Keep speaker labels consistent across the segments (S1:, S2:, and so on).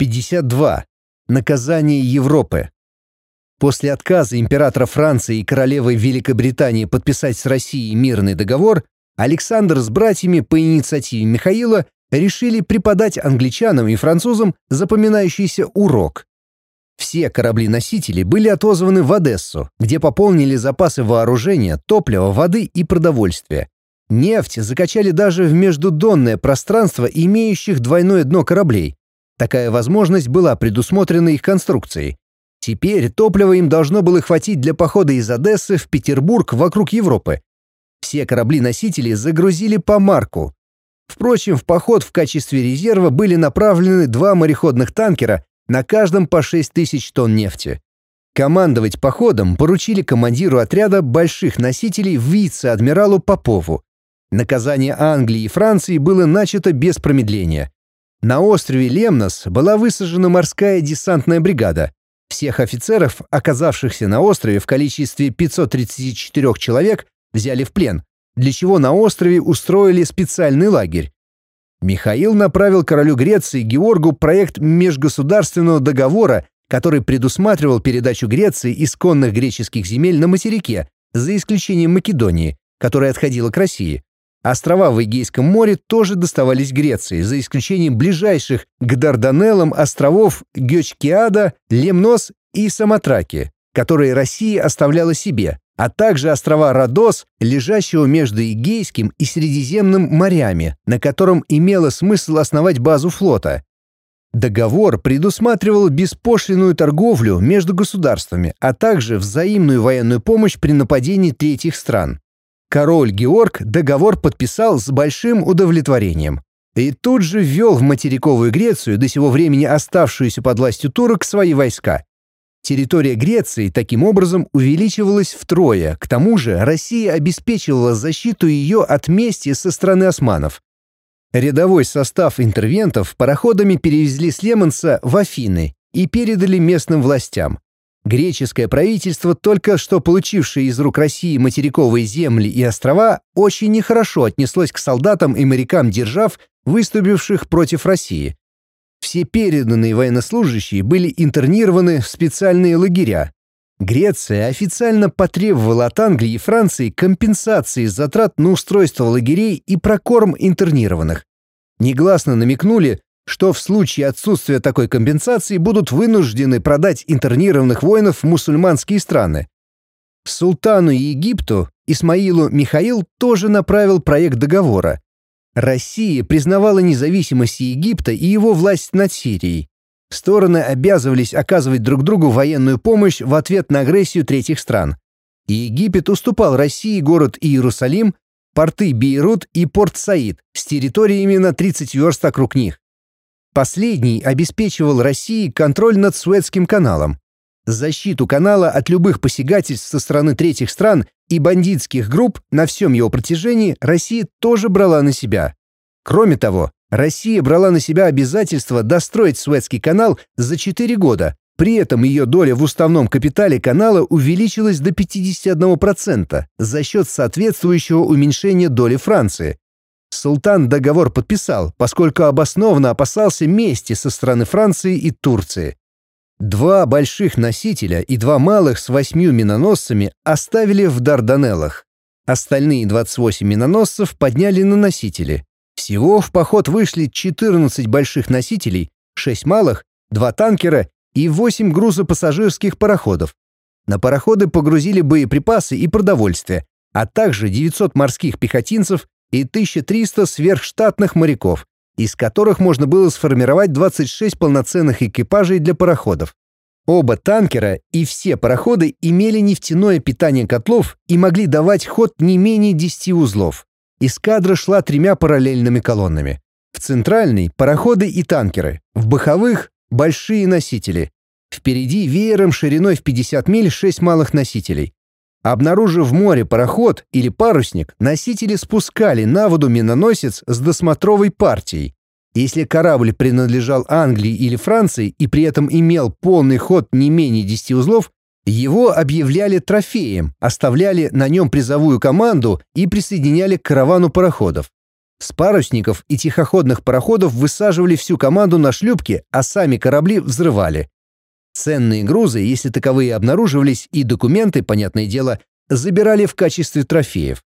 S1: 52. Наказание Европы. После отказа императора Франции и королевы Великобритании подписать с Россией мирный договор, Александр с братьями по инициативе Михаила решили преподать англичанам и французам запоминающийся урок. Все корабли-носители были отозваны в Одессу, где пополнили запасы вооружения, топлива, воды и продовольствия. Нефть закачали даже в междудонное пространство имеющих двойное дно кораблей. Такая возможность была предусмотрена их конструкцией. Теперь топлива им должно было хватить для похода из Одессы в Петербург вокруг Европы. Все корабли-носители загрузили по марку. Впрочем, в поход в качестве резерва были направлены два мореходных танкера на каждом по 6 тысяч тонн нефти. Командовать походом поручили командиру отряда больших носителей вице-адмиралу Попову. Наказание Англии и Франции было начато без промедления. На острове Лемнос была высажена морская десантная бригада. Всех офицеров, оказавшихся на острове в количестве 534 человек, взяли в плен, для чего на острове устроили специальный лагерь. Михаил направил королю Греции Георгу проект межгосударственного договора, который предусматривал передачу Греции исконных греческих земель на материке, за исключением Македонии, которая отходила к России. Острова в Эгейском море тоже доставались Греции, за исключением ближайших к Дарданеллам островов Гёчкиада, Лемнос и Самотраки, которые Россия оставляла себе а также острова Родос, лежащего между Эгейским и Средиземным морями, на котором имело смысл основать базу флота. Договор предусматривал беспошлинную торговлю между государствами, а также взаимную военную помощь при нападении третьих стран. Король Георг договор подписал с большим удовлетворением. И тут же ввел в материковую Грецию, до сего времени оставшуюся под властью турок, свои войска. Территория Греции таким образом увеличивалась втрое, к тому же Россия обеспечивала защиту ее от мести со стороны османов. Рядовой состав интервентов пароходами перевезли с Лемонса в Афины и передали местным властям. Греческое правительство, только что получившее из рук России материковые земли и острова, очень нехорошо отнеслось к солдатам и морякам держав, выступивших против России. Все переданные военнослужащие были интернированы в специальные лагеря. Греция официально потребовала от Англии и Франции компенсации затрат на устройство лагерей и прокорм интернированных. Негласно намекнули, что в случае отсутствия такой компенсации будут вынуждены продать интернированных воинов в мусульманские страны. Султану Египту Исмаилу Михаил тоже направил проект договора, Россия признавала независимость Египта и его власть над Сирией. Стороны обязывались оказывать друг другу военную помощь в ответ на агрессию третьих стран. Египет уступал России город Иерусалим, порты Бейрут и порт Саид с территориями на 30 верст округ них. Последний обеспечивал России контроль над Суэцким каналом. Защиту канала от любых посягательств со стороны третьих стран и бандитских групп на всем его протяжении Россия тоже брала на себя. Кроме того, Россия брала на себя обязательство достроить Суэцкий канал за 4 года, при этом ее доля в уставном капитале канала увеличилась до 51% за счет соответствующего уменьшения доли Франции. Султан договор подписал, поскольку обоснованно опасался мести со стороны Франции и Турции. Два больших носителя и два малых с восьмью миноносцами оставили в Дарданеллах. Остальные 28 миноносцев подняли на носители. Всего в поход вышли 14 больших носителей, 6 малых, 2 танкера и 8 грузопассажирских пароходов. На пароходы погрузили боеприпасы и продовольствие, а также 900 морских пехотинцев и 1300 сверхштатных моряков, из которых можно было сформировать 26 полноценных экипажей для пароходов. Оба танкера и все пароходы имели нефтяное питание котлов и могли давать ход не менее 10 узлов. Эскадра шла тремя параллельными колоннами. В центральной — пароходы и танкеры, в боковых — большие носители. Впереди веером шириной в 50 миль шесть малых носителей. Обнаружив в море пароход или парусник, носители спускали на воду миноносец с досмотровой партией. Если корабль принадлежал Англии или Франции и при этом имел полный ход не менее 10 узлов, его объявляли трофеем, оставляли на нем призовую команду и присоединяли к каравану пароходов. С парусников и тихоходных пароходов высаживали всю команду на шлюпки, а сами корабли взрывали. Ценные грузы, если таковые обнаруживались, и документы, понятное дело, забирали в качестве трофеев.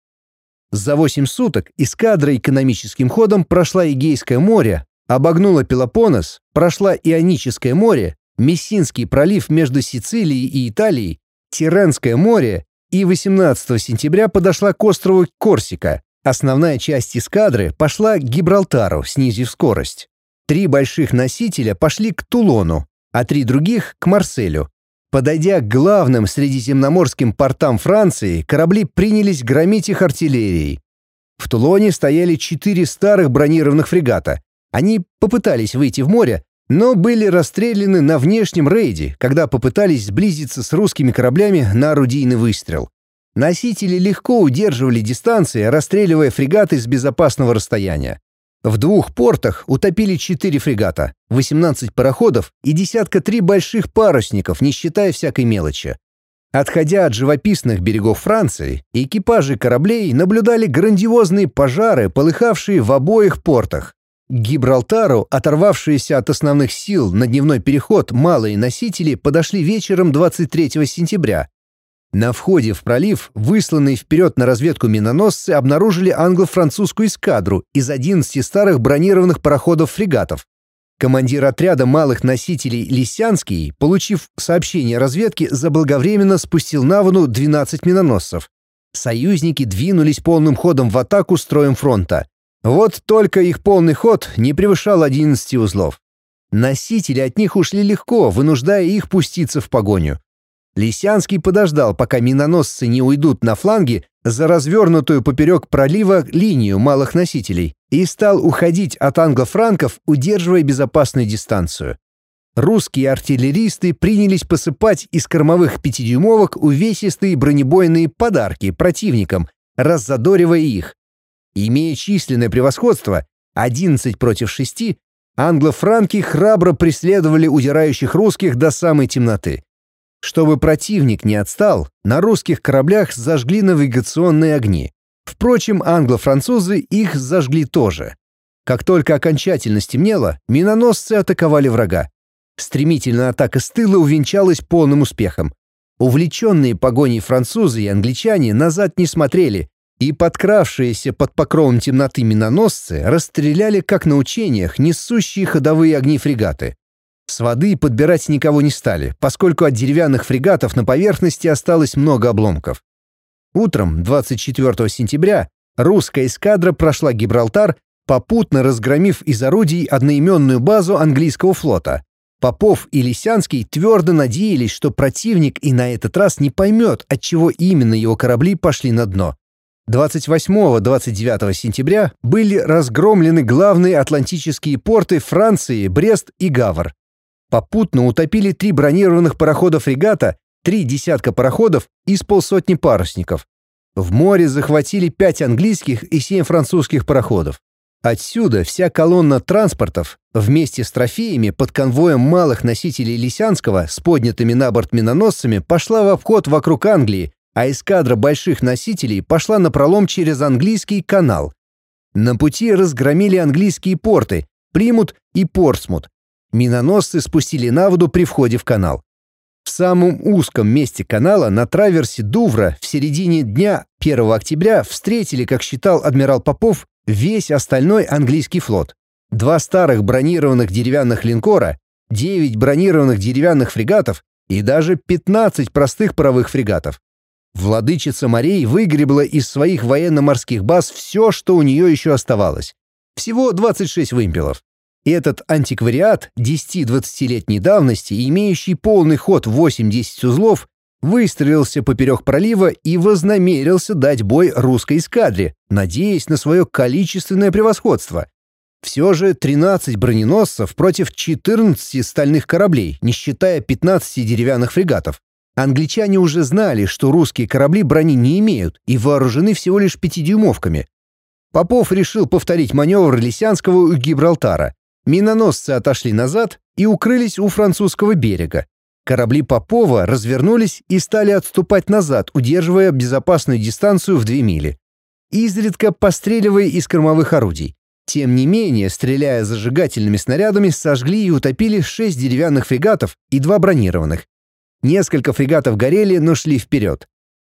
S1: За 8 суток эскадра экономическим ходом прошла Эгейское море, обогнула Пелопоннес, прошла Ионическое море, Мессинский пролив между Сицилией и Италией, Тиренское море и 18 сентября подошла к острову Корсика. Основная часть эскадры пошла к Гибралтару, снизив скорость. Три больших носителя пошли к Тулону, а три других — к Марселю. Подойдя к главным средиземноморским портам Франции, корабли принялись громить их артиллерией. В Тулоне стояли четыре старых бронированных фрегата. Они попытались выйти в море, но были расстреляны на внешнем рейде, когда попытались сблизиться с русскими кораблями на орудийный выстрел. Носители легко удерживали дистанции, расстреливая фрегаты с безопасного расстояния. В двух портах утопили четыре фрегата, 18 пароходов и десятка три больших парусников, не считая всякой мелочи. Отходя от живописных берегов Франции, экипажи кораблей наблюдали грандиозные пожары, полыхавшие в обоих портах. Гибралтару, оторвавшиеся от основных сил на дневной переход, малые носители подошли вечером 23 сентября, на входе в пролив, высланные вперед на разведку миноносцы обнаружили англо-французскую эскадру из 11 старых бронированных пароходов-фрегатов. Командир отряда малых носителей Лисянский, получив сообщение разведки, заблаговременно спустил на воду 12 миноносцев. Союзники двинулись полным ходом в атаку строем фронта. Вот только их полный ход не превышал 11 узлов. Носители от них ушли легко, вынуждая их пуститься в погоню. Лисянский подождал, пока миноносцы не уйдут на фланги за развернутую поперек пролива линию малых носителей и стал уходить от англо-франков, удерживая безопасную дистанцию. Русские артиллеристы принялись посыпать из кормовых пятидюймовок увесистые бронебойные подарки противникам, раззадоривая их. Имея численное превосходство 11 против 6, англо-франки храбро преследовали удирающих русских до самой темноты. Чтобы противник не отстал, на русских кораблях зажгли навигационные огни. Впрочем, англо-французы их зажгли тоже. Как только окончательно стемнело, миноносцы атаковали врага. Стремительная атака с тыла увенчалась полным успехом. Увлеченные погоней французы и англичане назад не смотрели, и подкравшиеся под покровом темноты миноносцы расстреляли, как на учениях, несущие ходовые огни фрегаты. С воды подбирать никого не стали, поскольку от деревянных фрегатов на поверхности осталось много обломков. Утром 24 сентября русская эскадра прошла Гибралтар, попутно разгромив из орудий одноименную базу английского флота. Попов и Лисянский твердо надеялись, что противник и на этот раз не поймет, от чего именно его корабли пошли на дно. 28-29 сентября были разгромлены главные атлантические порты Франции, Брест и Гавр. Попутно утопили три бронированных парохода фрегата, три десятка пароходов и с полсотни парусников. В море захватили пять английских и семь французских пароходов. Отсюда вся колонна транспортов вместе с трофеями под конвоем малых носителей Лисянского с поднятыми на борт миноносцами пошла в обход вокруг Англии, а эскадра больших носителей пошла на пролом через английский канал. На пути разгромили английские порты Примут и Портсмут, Миноносцы спустили на воду при входе в канал. В самом узком месте канала на траверсе Дувра в середине дня 1 октября встретили, как считал адмирал Попов, весь остальной английский флот. Два старых бронированных деревянных линкора, 9 бронированных деревянных фрегатов и даже 15 простых паровых фрегатов. Владычица морей выгребла из своих военно-морских баз все, что у нее еще оставалось. Всего 26 вымпелов. Этот антиквариат 10-20-летней давности, имеющий полный ход 8-10 узлов, выстрелился поперек пролива и вознамерился дать бой русской эскадре, надеясь на свое количественное превосходство. Все же 13 броненосцев против 14 стальных кораблей, не считая 15 деревянных фрегатов. Англичане уже знали, что русские корабли брони не имеют и вооружены всего лишь пятидюймовками. Попов решил повторить маневр Лисянского у Гибралтара. Миноносцы отошли назад и укрылись у французского берега. Корабли Попова развернулись и стали отступать назад, удерживая безопасную дистанцию в две мили. изредка постреливая из кормовых орудий. Тем не менее, стреляя зажигательными снарядами, сожгли и утопили шесть деревянных фрегатов и два бронированных. Несколько фрегатов горели, но шли вперед.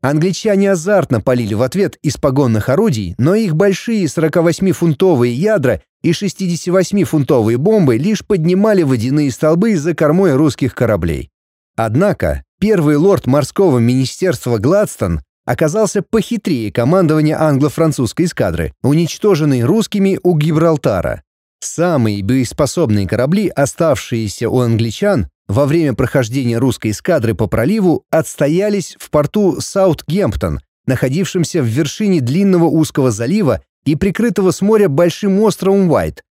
S1: Англичане азартно полили в ответ из погонных орудий, но их большие 48-фунтовые ядра и 68-фунтовые бомбы лишь поднимали водяные столбы за кормой русских кораблей. Однако первый лорд морского министерства Гладстон оказался похитрее командования англо-французской эскадры, уничтоженной русскими у Гибралтара. Самые боеспособные корабли, оставшиеся у англичан, во время прохождения русской эскадры по проливу отстоялись в порту Саутгемптон, находившемся в вершине длинного узкого залива и прикрытого с моря большим островом Уайт.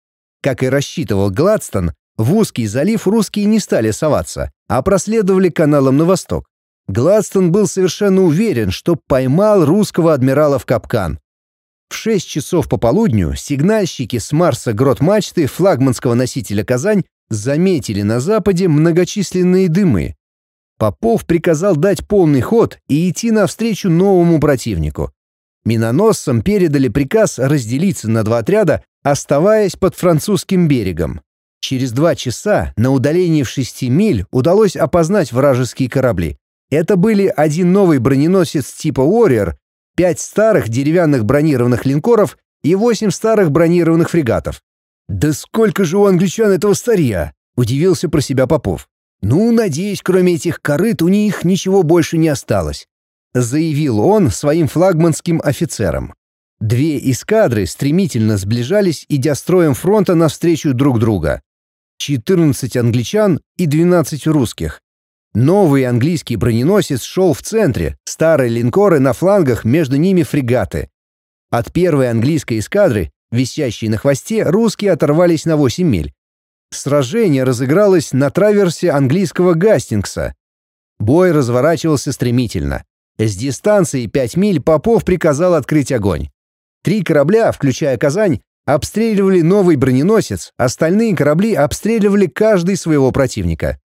S1: Как и рассчитывал Гладстон, в узкий залив русские не стали соваться, а проследовали каналом на восток. Гладстон был совершенно уверен, что поймал русского адмирала в капкан. В 6 часов пополудню сигнальщики с Марса грот-мачты флагманского носителя «Казань» заметили на западе многочисленные дымы. Попов приказал дать полный ход и идти навстречу новому противнику. Миноносцам передали приказ разделиться на два отряда, оставаясь под французским берегом. Через два часа на удалении в шести миль удалось опознать вражеские корабли. Это были один новый броненосец типа «Уорриер», пять старых деревянных бронированных линкоров и восемь старых бронированных фрегатов. «Да сколько же у англичан этого старья!» — удивился про себя Попов. «Ну, надеюсь, кроме этих корыт у них ничего больше не осталось», — заявил он своим флагманским офицерам. Две эскадры стремительно сближались, идя строем фронта навстречу друг друга. 14 англичан и 12 русских. Новый английский броненосец шел в центре, старые линкоры на флангах, между ними фрегаты. От первой английской эскадры Висящие на хвосте, русские оторвались на 8 миль. Сражение разыгралось на траверсе английского Гастингса. Бой разворачивался стремительно. С дистанции 5 миль Попов приказал открыть огонь. Три корабля, включая Казань, обстреливали новый броненосец, остальные корабли обстреливали каждый своего противника.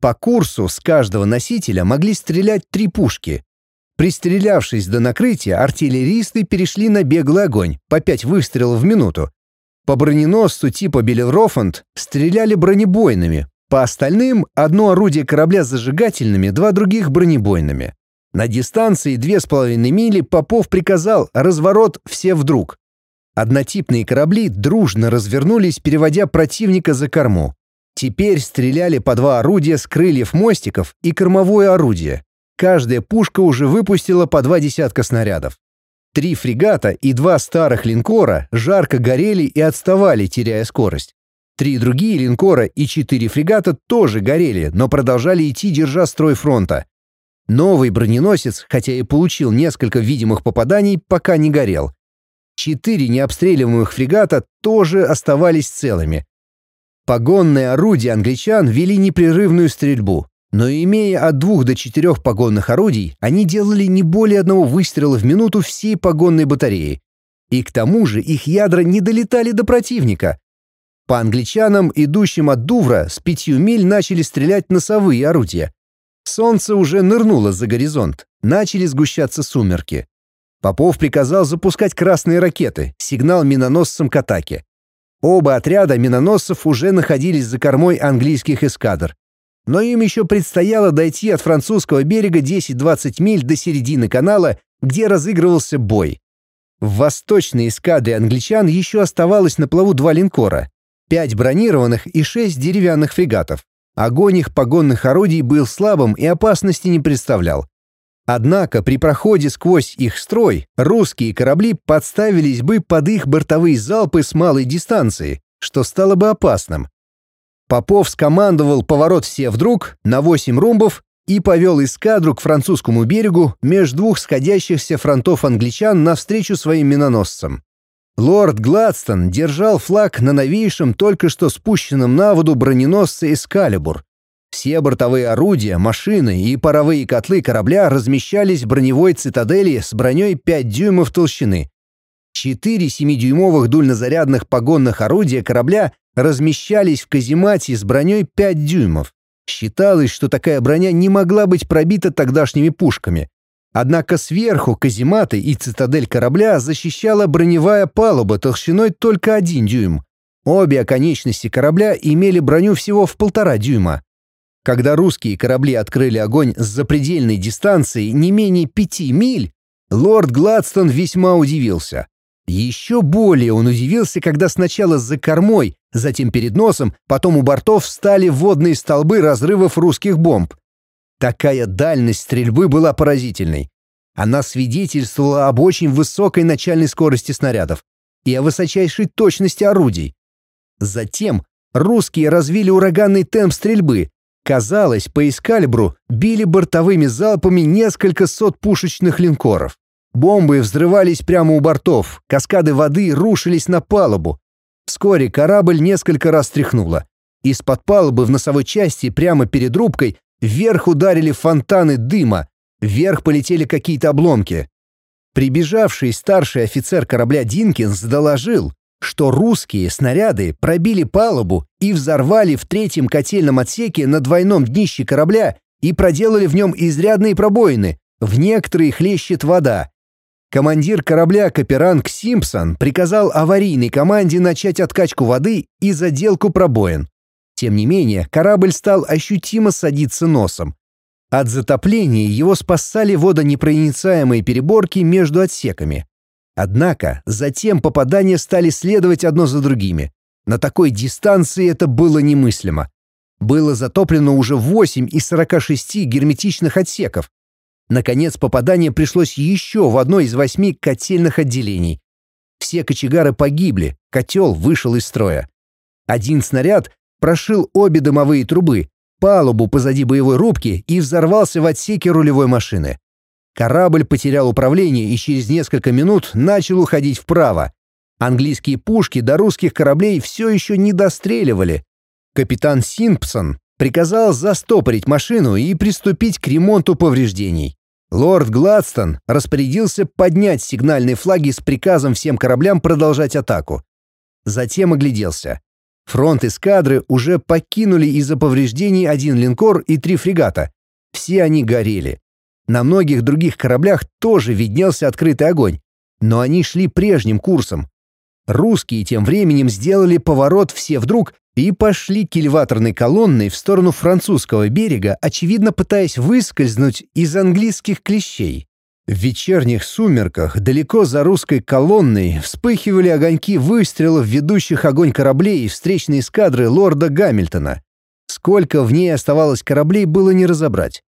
S1: По курсу с каждого носителя могли стрелять три пушки. Пристрелявшись до накрытия, артиллеристы перешли на беглый огонь, по пять выстрелов в минуту. По броненосцу типа Беллерофанд стреляли бронебойными, по остальным — одно орудие корабля зажигательными, два других — бронебойными. На дистанции две с половиной мили Попов приказал разворот все вдруг. Однотипные корабли дружно развернулись, переводя противника за корму. Теперь стреляли по два орудия с крыльев мостиков и кормовое орудие. Каждая пушка уже выпустила по два десятка снарядов. Три фрегата и два старых линкора жарко горели и отставали, теряя скорость. Три другие линкора и четыре фрегата тоже горели, но продолжали идти, держа строй фронта. Новый броненосец, хотя и получил несколько видимых попаданий, пока не горел. Четыре необстреливаемых фрегата тоже оставались целыми. Погонные орудия англичан вели непрерывную стрельбу. Но имея от двух до четырех погонных орудий, они делали не более одного выстрела в минуту всей погонной батареи. И к тому же их ядра не долетали до противника. По англичанам, идущим от Дувра, с пятью миль начали стрелять носовые орудия. Солнце уже нырнуло за горизонт, начали сгущаться сумерки. Попов приказал запускать красные ракеты, сигнал миноносцам к атаке. Оба отряда миноносцев уже находились за кормой английских эскадр но им еще предстояло дойти от французского берега 10-20 миль до середины канала, где разыгрывался бой. В восточной эскадре англичан еще оставалось на плаву два линкора, пять бронированных и шесть деревянных фрегатов. Огонь их погонных орудий был слабым и опасности не представлял. Однако при проходе сквозь их строй русские корабли подставились бы под их бортовые залпы с малой дистанции, что стало бы опасным. Попов скомандовал поворот все вдруг на 8 румбов и повел эскадру к французскому берегу между двух сходящихся фронтов англичан навстречу своим миноносцам. Лорд Гладстон держал флаг на новейшем, только что спущенном на воду броненосце «Эскалибур». Все бортовые орудия, машины и паровые котлы корабля размещались в броневой цитадели с броней 5 дюймов толщины. Четыре 7-дюймовых дульнозарядных погонных орудия корабля размещались в каземате с броней 5 дюймов. Считалось, что такая броня не могла быть пробита тогдашними пушками. Однако сверху казематы и цитадель корабля защищала броневая палуба толщиной только один дюйм. Обе оконечности корабля имели броню всего в полтора дюйма. Когда русские корабли открыли огонь с запредельной дистанции не менее пяти миль, лорд Гладстон весьма удивился. Еще более он удивился, когда сначала за кормой, затем перед носом, потом у бортов встали водные столбы разрывов русских бомб. Такая дальность стрельбы была поразительной. Она свидетельствовала об очень высокой начальной скорости снарядов и о высочайшей точности орудий. Затем русские развили ураганный темп стрельбы. Казалось, по эскалибру били бортовыми залпами несколько сот пушечных линкоров. Бомбы взрывались прямо у бортов, каскады воды рушились на палубу. Вскоре корабль несколько раз тряхнуло. Из-под палубы в носовой части прямо перед рубкой Вверх ударили фонтаны дыма, вверх полетели какие-то обломки. Прибежавший старший офицер корабля Динкинс доложил, что русские снаряды пробили палубу и взорвали в третьем котельном отсеке на двойном днище корабля и проделали в нем изрядные пробоины, в некоторые хлещет вода. Командир корабля Каперанг Симпсон приказал аварийной команде начать откачку воды и заделку пробоин. Тем не менее, корабль стал ощутимо садиться носом. От затопления его спасали водонепроницаемые переборки между отсеками. Однако затем попадания стали следовать одно за другими. На такой дистанции это было немыслимо. Было затоплено уже 8 из 46 герметичных отсеков. Наконец, попадание пришлось еще в одно из восьми котельных отделений. Все кочегары погибли, котел вышел из строя. Один снаряд прошил обе дымовые трубы, палубу позади боевой рубки и взорвался в отсеке рулевой машины. Корабль потерял управление и через несколько минут начал уходить вправо. Английские пушки до русских кораблей все еще не достреливали. Капитан Симпсон приказал застопорить машину и приступить к ремонту повреждений. Лорд Гладстон распорядился поднять сигнальные флаги с приказом всем кораблям продолжать атаку. Затем огляделся. Фронт эскадры уже покинули из-за повреждений один линкор и три фрегата. Все они горели. На многих других кораблях тоже виднелся открытый огонь, но они шли прежним курсом. Русские тем временем сделали поворот все вдруг и пошли кильваторной колонной в сторону французского берега, очевидно пытаясь выскользнуть из английских клещей. В вечерних сумерках далеко за русской колонной вспыхивали огоньки выстрелов ведущих огонь кораблей и встречной эскадры лорда Гамильтона. Сколько в ней оставалось кораблей, было не разобрать.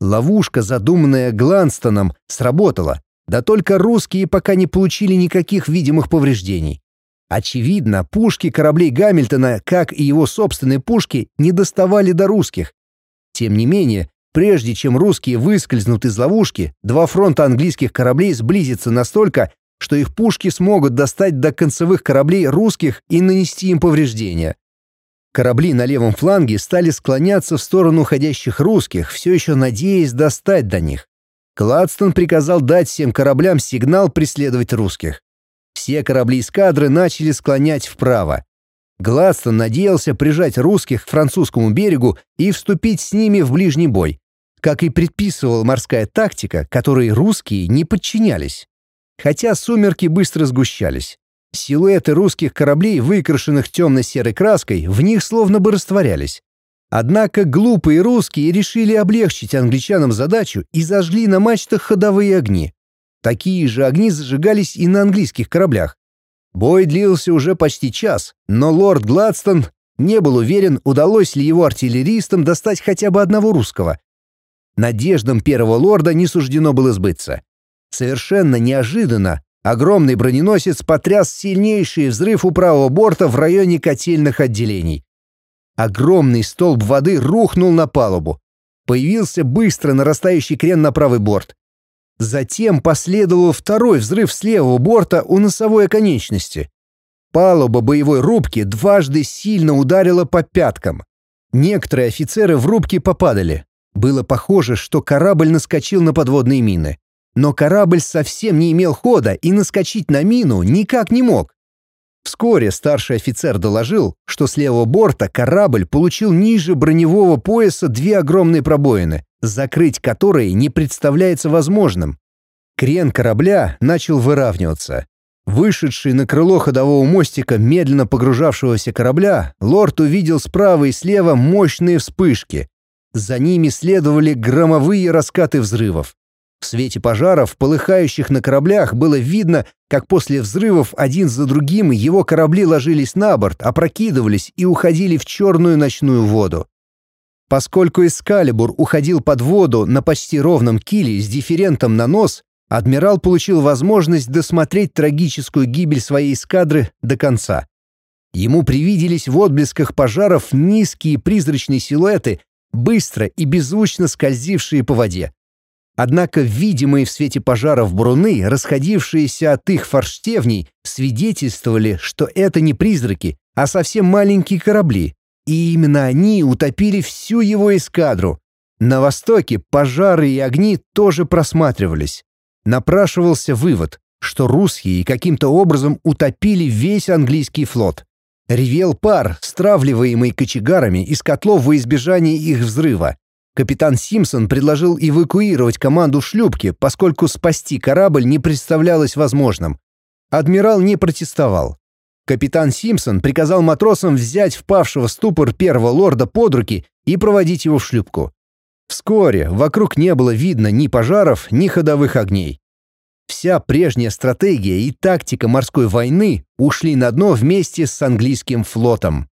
S1: Ловушка, задуманная Гланстоном, сработала, да только русские пока не получили никаких видимых повреждений. Очевидно, пушки кораблей Гамильтона, как и его собственные пушки, не доставали до русских. Тем не менее, Прежде чем русские выскользнут из ловушки, два фронта английских кораблей сблизятся настолько, что их пушки смогут достать до концевых кораблей русских и нанести им повреждения. Корабли на левом фланге стали склоняться в сторону уходящих русских, все еще надеясь достать до них. Кладстон приказал дать всем кораблям сигнал преследовать русских. Все корабли эскадры начали склонять вправо. Гладстон надеялся прижать русских к французскому берегу и вступить с ними в ближний бой, как и предписывала морская тактика, которой русские не подчинялись. Хотя сумерки быстро сгущались. Силуэты русских кораблей, выкрашенных темно-серой краской, в них словно бы растворялись. Однако глупые русские решили облегчить англичанам задачу и зажгли на мачтах ходовые огни. Такие же огни зажигались и на английских кораблях. Бой длился уже почти час, но лорд Гладстон не был уверен, удалось ли его артиллеристам достать хотя бы одного русского. Надеждам первого лорда не суждено было сбыться. Совершенно неожиданно огромный броненосец потряс сильнейший взрыв у правого борта в районе котельных отделений. Огромный столб воды рухнул на палубу. Появился быстро нарастающий крен на правый борт. Затем последовал второй взрыв с левого борта у носовой оконечности. Палуба боевой рубки дважды сильно ударила по пяткам. Некоторые офицеры в рубке попадали. Было похоже, что корабль наскочил на подводные мины. Но корабль совсем не имел хода и наскочить на мину никак не мог. Вскоре старший офицер доложил, что с левого борта корабль получил ниже броневого пояса две огромные пробоины, закрыть которые не представляется возможным. Крен корабля начал выравниваться. Вышедший на крыло ходового мостика медленно погружавшегося корабля, лорд увидел справа и слева мощные вспышки. За ними следовали громовые раскаты взрывов. В свете пожаров, полыхающих на кораблях, было видно, как после взрывов один за другим его корабли ложились на борт, опрокидывались и уходили в черную ночную воду. Поскольку Эскалибур уходил под воду на почти ровном киле с дифферентом на нос, адмирал получил возможность досмотреть трагическую гибель своей эскадры до конца. Ему привиделись в отблесках пожаров низкие призрачные силуэты, быстро и беззвучно скользившие по воде. Однако видимые в свете пожаров бруны, расходившиеся от их форштевней, свидетельствовали, что это не призраки, а совсем маленькие корабли. И именно они утопили всю его эскадру. На востоке пожары и огни тоже просматривались. Напрашивался вывод, что русские каким-то образом утопили весь английский флот. Ревел пар, стравливаемый кочегарами из котлов во избежание их взрыва. Капитан Симпсон предложил эвакуировать команду шлюпки, поскольку спасти корабль не представлялось возможным. Адмирал не протестовал. Капитан Симпсон приказал матросам взять впавшего в ступор первого лорда под руки и проводить его в шлюпку. Вскоре вокруг не было видно ни пожаров, ни ходовых огней. Вся прежняя стратегия и тактика морской войны ушли на дно вместе с английским флотом.